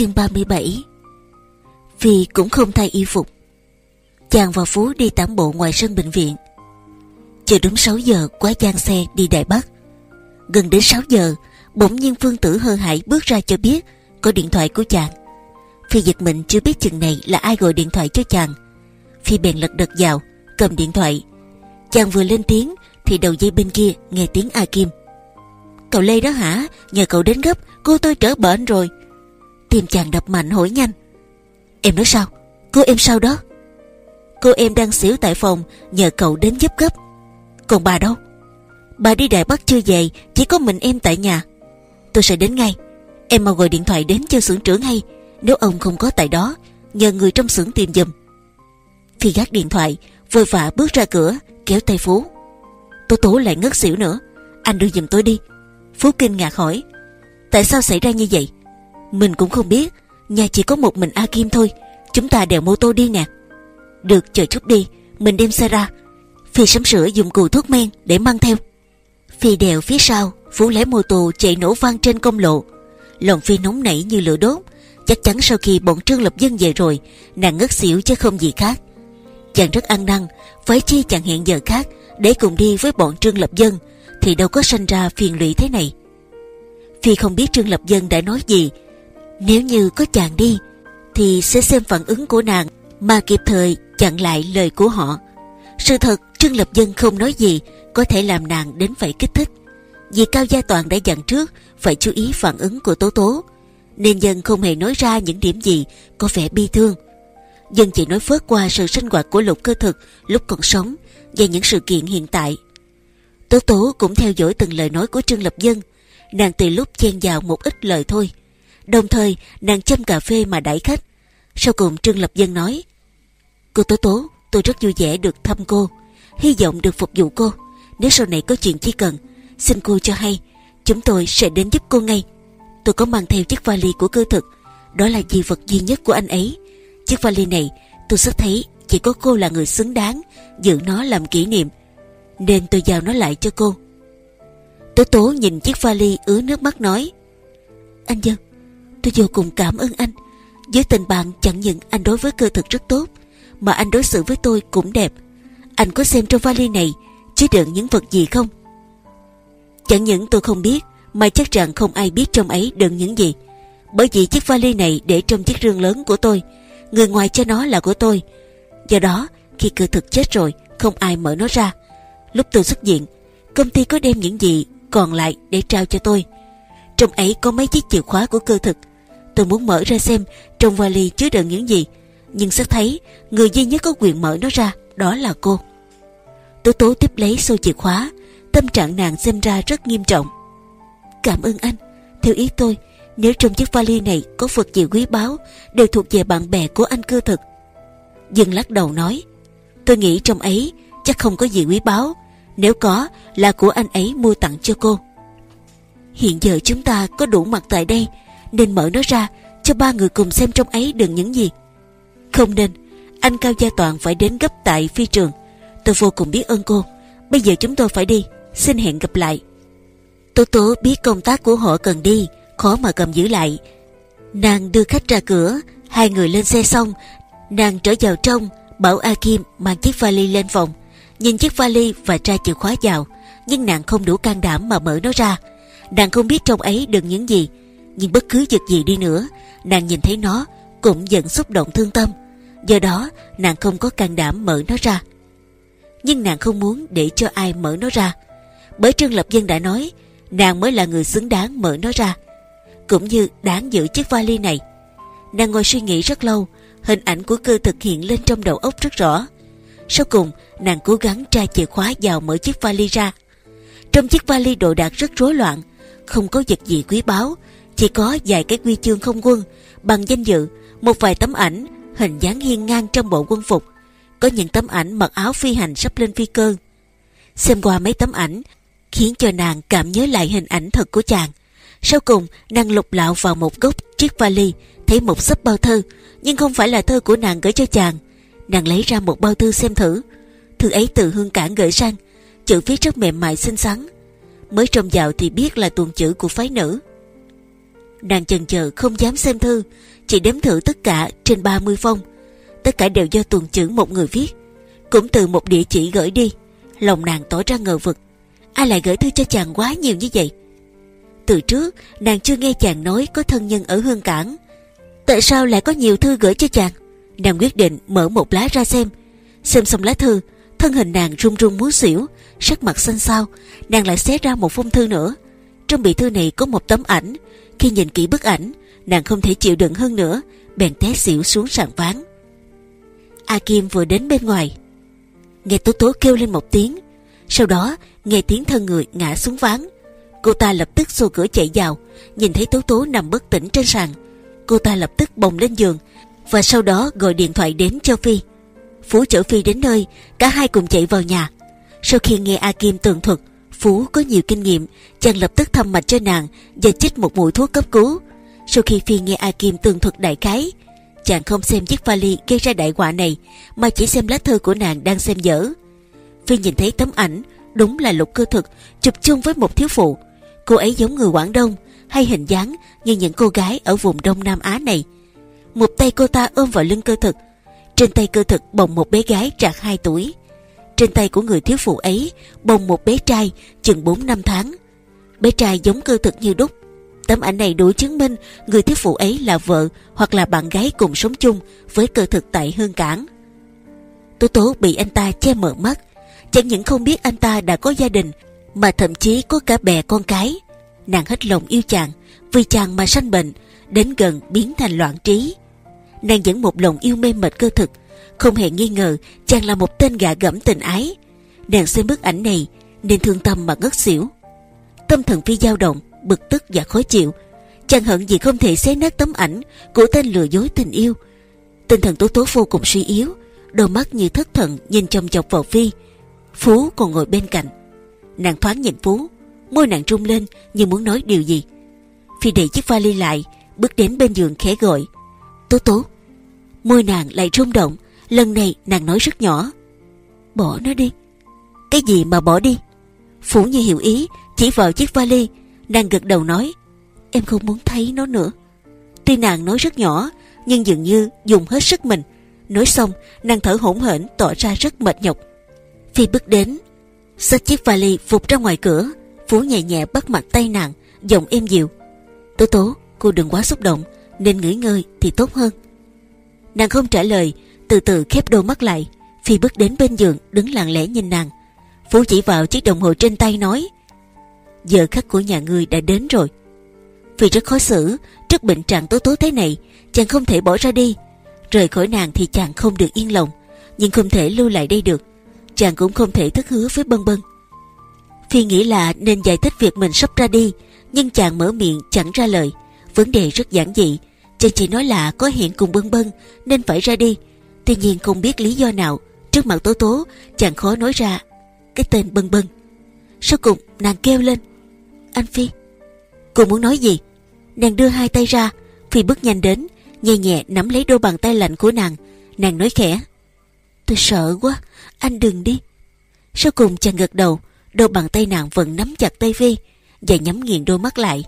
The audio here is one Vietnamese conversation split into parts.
chương 37 Phi cũng không thay y phục. Chàng và Phú đi tản bộ ngoài sân bệnh viện. Chờ đúng 6 giờ, quá gian xe đi Đại Bắc. Gần đến 6 giờ, Bỗng nhiên Phương Tử hơ hải bước ra cho biết Có điện thoại của chàng. Phi giật mình chưa biết chừng này là ai gọi điện thoại cho chàng. Phi bèn lật đật vào, Cầm điện thoại. Chàng vừa lên tiếng Thì đầu dây bên kia nghe tiếng A Kim. Cậu Lê đó hả? Nhờ cậu đến gấp, Cô tôi trở bệnh rồi. Tim chàng đập mạnh hỏi nhanh. Em nói sao? Cô em sao đó. Cô em đang xỉu tại phòng, Nhờ cậu đến giúp gấp. Còn bà đâu? Bà đi Đài Bắc chưa về, Chỉ có mình em tại nhà. Tôi sẽ đến ngay. Em mau gọi điện thoại đến cho xưởng trưởng hay. Nếu ông không có tại đó, Nhờ người trong xưởng tìm giùm. Phi gác điện thoại, Vội vã bước ra cửa, Kéo tay Phú. Tố tố lại ngất xỉu nữa. Anh đưa giùm tôi đi. Phú kinh ngạc hỏi, Tại sao xảy ra như vậy? Mình cũng không biết. Nhà chỉ có một mình A Kim thôi. Chúng ta đèo mô tô đi nè. Được, chờ chút đi. Mình đem xe ra. Phi sắm sửa dùng cù thuốc men để mang theo. Phi đèo phía sau, Phú lái mô tô chạy nổ vang trên công lộ. Lòng Phi nóng nảy như lửa đốt. Chắc chắn sau khi bọn Trương Lập Dân về rồi, Nàng ngất xỉu chứ không gì khác. Chàng rất ăn năn Phải chi chàng hẹn giờ khác, Để cùng đi với bọn Trương Lập Dân, Thì đâu có sanh ra phiền lụy thế này. Phi không biết Trương Lập Dân đã nói gì nếu như có chàng đi, Thì sẽ xem phản ứng của nàng Mà kịp thời chặn lại lời của họ. Sự thật, Trương Lập Dân không nói gì Có thể làm nàng đến phải kích thích. Vì Cao Gia Toàn đã dặn trước Phải chú ý phản ứng của Tố Tố, Nên dân không hề nói ra những điểm gì Có vẻ bi thương. Dân chỉ nói phớt qua sự sinh hoạt của lục cơ thực Lúc còn sống Và những sự kiện hiện tại. Tố Tố cũng theo dõi từng lời nói của Trương Lập Dân. Nàng từ lúc chen vào một ít lời thôi đồng thời, nàng châm cà phê mà đãi khách. Sau cùng trương lập dân nói, cô tố tố, tôi rất vui vẻ được thăm cô. Hy vọng được phục vụ cô. Nếu sau này có chuyện chi cần, xin cô cho hay. Chúng tôi sẽ đến giúp cô ngay. Tôi có mang theo chiếc vali của cơ thực. Đó là di vật duy nhất của anh ấy. Chiếc vali này, tôi xác thấy chỉ có cô là người xứng đáng giữ nó làm kỷ niệm. Nên tôi giao nó lại cho cô. Tố tố nhìn chiếc vali ứa nước mắt nói, Anh Dân Tôi vô cùng cảm ơn anh. Với tình bạn chẳng những anh đối với cơ thực rất tốt, Mà anh đối xử với tôi cũng đẹp. Anh có xem trong vali này Chứa đựng những vật gì không? Chẳng những tôi không biết, Mà chắc rằng không ai biết trong ấy đựng những gì. Bởi vì chiếc vali này để trong chiếc rương lớn của tôi, Người ngoài cho nó là của tôi. Do đó, khi cơ thực chết rồi, Không ai mở nó ra. Lúc tôi xuất diện Công ty có đem những gì còn lại để trao cho tôi. Trong ấy có mấy chiếc chìa khóa của cơ thực. Tôi muốn mở ra xem trong vali chứa đựng những gì, nhưng xác thấy người duy nhất có quyền mở nó ra đó là cô. Tố tố tiếp lấy xô chìa khóa, tâm trạng nàng xem ra rất nghiêm trọng. Cảm ơn anh, theo ý tôi, nếu trong chiếc vali này có vật gì quý báu đều thuộc về bạn bè của anh cơ thực. Dương lắc đầu nói, tôi nghĩ trong ấy chắc không có gì quý báu nếu có là của anh ấy mua tặng cho cô Hiện giờ chúng ta có đủ mặt tại đây nên mở nó ra, Cho ba người cùng xem trong ấy đừng những gì. Không nên, Anh Cao Gia Toàn phải đến gấp tại phi trường. Tôi vô cùng biết ơn cô. Bây giờ chúng tôi phải đi. Xin hẹn gặp lại. Tố tố biết công tác của họ cần đi, Khó mà cầm giữ lại. Nàng đưa khách ra cửa, Hai người lên xe xong. Nàng trở vào trong, Bảo A Kim mang chiếc vali lên phòng. Nhìn chiếc vali và tra chìa khóa vào, nhưng nàng không đủ can đảm mà mở nó ra. Nàng không biết trong ấy đựng những gì nhưng bất cứ vật gì đi nữa, nàng nhìn thấy nó cũng vẫn xúc động thương tâm. Do đó, nàng không có can đảm mở nó ra. Nhưng nàng không muốn để cho ai mở nó ra. Bởi trương lập dân đã nói, nàng mới là người xứng đáng mở nó ra. Cũng như đáng giữ chiếc vali này. Nàng ngồi suy nghĩ rất lâu, hình ảnh của cơ thực hiện lên trong đầu óc rất rõ. Sau cùng, nàng cố gắng tra chìa khóa vào mở chiếc vali ra. Trong chiếc vali đồ đạc rất rối loạn, không có vật gì quý báu chỉ có vài cái quy chương không quân, bằng danh dự, một vài tấm ảnh, hình dáng hiên ngang trong bộ quân phục. Có những tấm ảnh mặc áo phi hành sắp lên phi cơ. Xem qua mấy tấm ảnh, khiến cho nàng cảm nhớ lại hình ảnh thật của chàng. Sau cùng, nàng lục lạo vào một góc chiếc vali, thấy một sấp bao thơ, nhưng không phải là thơ của nàng gửi cho chàng. Nàng lấy ra một bao thư xem thử. Thư ấy từ hương cảng gửi sang, chữ viết rất mềm mại xinh xắn. Mới trông vào thì biết là tuần chữ của phái nữ. Nàng chần chờ không dám xem thư, Chỉ đếm thử tất cả trên 30 phong. Tất cả đều do tuần chữ một người viết. Cũng từ một địa chỉ gửi đi, Lòng nàng tỏ ra ngờ vực. Ai lại gửi thư cho chàng quá nhiều như vậy? Từ trước, nàng chưa nghe chàng nói Có thân nhân ở Hương Cảng. Tại sao lại có nhiều thư gửi cho chàng? Nàng quyết định mở một lá ra xem. Xem xong lá thư, Thân hình nàng run run muốn xỉu, Sắc mặt xanh xao, Nàng lại xé ra một phong thư nữa. Trong bì thư này có một tấm ảnh khi nhìn kỹ bức ảnh, Nàng không thể chịu đựng hơn nữa, Bèn té xỉu xuống sàn ván. A Kim vừa đến bên ngoài. Nghe Tố Tố kêu lên một tiếng, Sau đó nghe tiếng thân người ngã xuống ván. Cô ta lập tức xô cửa chạy vào, Nhìn thấy Tố Tố nằm bất tỉnh trên sàn. Cô ta lập tức bồng lên giường Và sau đó gọi điện thoại đến cho Phi. Phú chở Phi đến nơi, Cả hai cùng chạy vào nhà. Sau khi nghe A Kim tường thuật Phú có nhiều kinh nghiệm, Chàng lập tức thăm mạch cho nàng Và chích một mũi thuốc cấp cứu. Sau khi Phi nghe A Kim tường thuật đại khái, Chàng không xem chiếc vali gây ra đại họa này, Mà chỉ xem lá thư của nàng đang xem dở. Phi nhìn thấy tấm ảnh, Đúng là lục cơ thực, Chụp chung với một thiếu phụ. Cô ấy giống người Quảng Đông, Hay hình dáng như những cô gái ở vùng Đông Nam Á này. Một tay cô ta ôm vào lưng cơ thực, Trên tay cơ thực bồng một bé gái trạc 2 tuổi. Trên tay của người thiếu phụ ấy Bồng một bé trai chừng 4 năm tháng Bé trai giống cơ thực như đúc Tấm ảnh này đủ chứng minh người thiếu phụ ấy là vợ hoặc là bạn gái cùng sống chung với cơ thực tại Hương Cảng. Tố Tố bị anh ta che mờ mắt, chẳng những không biết anh ta đã có gia đình mà thậm chí có cả bè con cái. Nàng hết lòng yêu chàng, vì chàng mà sanh bệnh, đến gần biến thành loạn trí. Nàng vẫn một lòng yêu mê mệt cơ thực, không hề nghi ngờ chàng là một tên gạ gẫm tình ái. Nàng xem bức ảnh này nên thương tâm mà ngất xỉu. Tâm thần phi dao động, bực tức và khó chịu. Chàng hận gì không thể xé nát tấm ảnh của tên lừa dối tình yêu. Tinh thần tố tố vô cùng suy yếu, đôi mắt như thất thần nhìn chồng chọc vào Phi. Phú còn ngồi bên cạnh. Nàng thoáng nhìn Phú, môi nàng trung lên như muốn nói điều gì. Phi đẩy chiếc vali lại, bước đến bên giường khẽ gọi. Tố tố. Môi nàng lại rung động, lần này nàng nói rất nhỏ. Bỏ nó đi. Cái gì mà bỏ đi? Phú như hiểu ý, chỉ vào chiếc vali. Nàng gật đầu nói Em không muốn thấy nó nữa. Tuy nàng nói rất nhỏ Nhưng dường như dùng hết sức mình. Nói xong nàng thở hổn hển tỏ ra rất mệt nhọc. Phi bước đến Xách chiếc vali phục ra ngoài cửa. Phú nhẹ nhẹ bắt mặt tay nàng Giọng êm dịu. Tố tố cô đừng quá xúc động Nên nghỉ ngơi thì tốt hơn. Nàng không trả lời từ từ khép đôi mắt lại Phi bước đến bên giường đứng lặng lẽ nhìn nàng Phú chỉ vào chiếc đồng hồ trên tay nói giờ khắc của nhà ngươi đã đến rồi. Vì rất khó xử, trước bệnh trạng tố tố thế này, chàng không thể bỏ ra đi. Rời khỏi nàng thì chàng không được yên lòng, nhưng không thể lưu lại đây được. Chàng cũng không thể thất hứa với bân bân. Phi nghĩ là nên giải thích việc mình sắp ra đi, nhưng chàng mở miệng chẳng ra lời. Vấn đề rất giản dị, chàng chỉ nói là có hẹn cùng bân bân nên phải ra đi. Tuy nhiên không biết lý do nào, trước mặt tố tố, chàng khó nói ra cái tên bân bân. Sau cùng nàng kêu lên anh Phi. Cô muốn nói gì? Nàng đưa hai tay ra Phi bước nhanh đến Nhẹ nhẹ nắm lấy đôi bàn tay lạnh của nàng. Nàng nói khẽ Tôi sợ quá Anh đừng đi. Sau cùng chàng gật đầu Đôi bàn tay nàng vẫn nắm chặt tay Phi Và nhắm nghiền đôi mắt lại.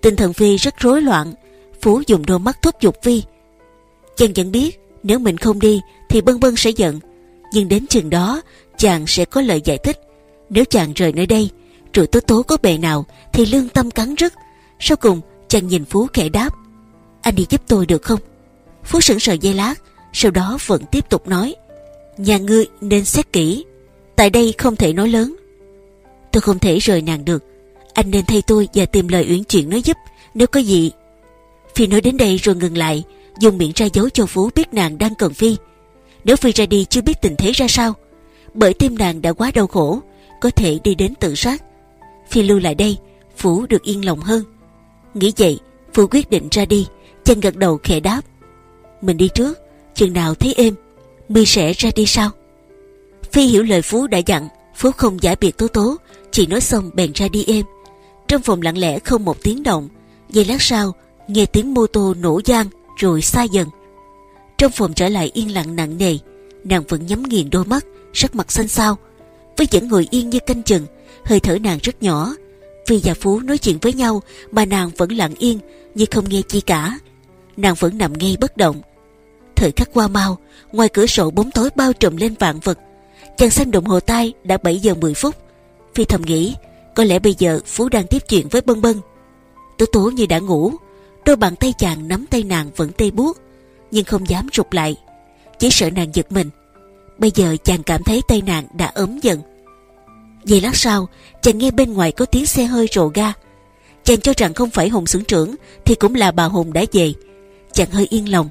Tinh thần Phi rất rối loạn Phú dùng đôi mắt thúc giục Phi. Chàng vẫn biết nếu mình không đi, Thì bân bân sẽ giận. Nhưng đến chừng đó, Chàng sẽ có lời giải thích. Nếu chàng rời nơi đây rồi tố tố có bề nào thì lương tâm cắn rứt. Sau cùng, chàng nhìn phú khẽ đáp, anh đi giúp tôi được không? Phú sững sờ dây lát, sau đó vẫn tiếp tục nói, nhà ngươi nên xét kỹ. Tại đây không thể nói lớn. Tôi không thể rời nàng được. Anh nên thay tôi và tìm lời uyển chuyển nói giúp. Nếu có gì, phi nói đến đây rồi ngừng lại dùng miệng ra dấu cho phú biết nàng đang cần phi. Nếu phi ra đi chưa biết tình thế ra sao, bởi tim nàng đã quá đau khổ, có thể đi đến tự sát. Phi lưu lại đây, phú được yên lòng hơn. Nghĩ vậy, phú quyết định ra đi Chân gật đầu khẽ đáp. Mình đi trước, Chừng nào thấy êm, Mi sẽ ra đi sau. Phi hiểu lời Phú đã dặn, Phú không giải biệt tố tố, Chỉ nói xong bèn ra đi êm. Trong phòng lặng lẽ không một tiếng động, Giây lát sau, Nghe tiếng mô tô nổ giang rồi xa dần Trong phòng trở lại yên lặng nặng nề Nàng vẫn nhắm nghiền đôi mắt Sắc mặt xanh xao Với vẫn ngồi yên như canh chừng hơi thở nàng rất nhỏ Phi và Phú nói chuyện với nhau mà nàng vẫn lặng yên như không nghe chi cả. Nàng vẫn nằm ngay bất động. Thời khắc qua mau, ngoài cửa sổ bóng tối bao trùm lên vạn vật. Chàng xem đồng hồ tay đã 7 giờ 10 phút. Phi thầm nghĩ, có lẽ bây giờ Phú đang tiếp chuyện với Bân Bân. Tố tố như đã ngủ, đôi bàn tay chàng nắm tay nàng vẫn tê buốt, nhưng không dám rụt lại, chỉ sợ nàng giật mình. Bây giờ chàng cảm thấy tay nàng đã ấm dần. Vậy lát sau, chàng nghe bên ngoài có tiếng xe hơi rồ ga. Chàng cho rằng không phải Hùng xưởng trưởng thì cũng là bà Hùng đã về. Chàng hơi yên lòng.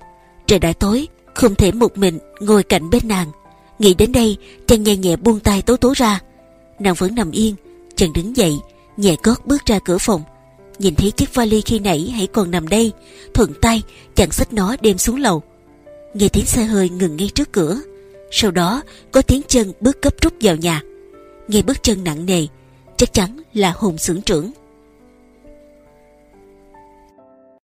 Trời đã tối, không thể một mình ngồi cạnh bên nàng. Nghĩ đến đây, chàng nhẹ nhẹ buông tay tố tố ra. Nàng vẫn nằm yên, chàng đứng dậy, nhẹ cót bước ra cửa phòng. Nhìn thấy chiếc vali khi nãy hãy còn nằm đây, thuận tay chàng xách nó đem xuống lầu. Nghe tiếng xe hơi ngừng ngay trước cửa. Sau đó có tiếng chân bước cấp rút vào nhà. Nghe bước chân nặng nề, chắc chắn là hùng xưởng trưởng.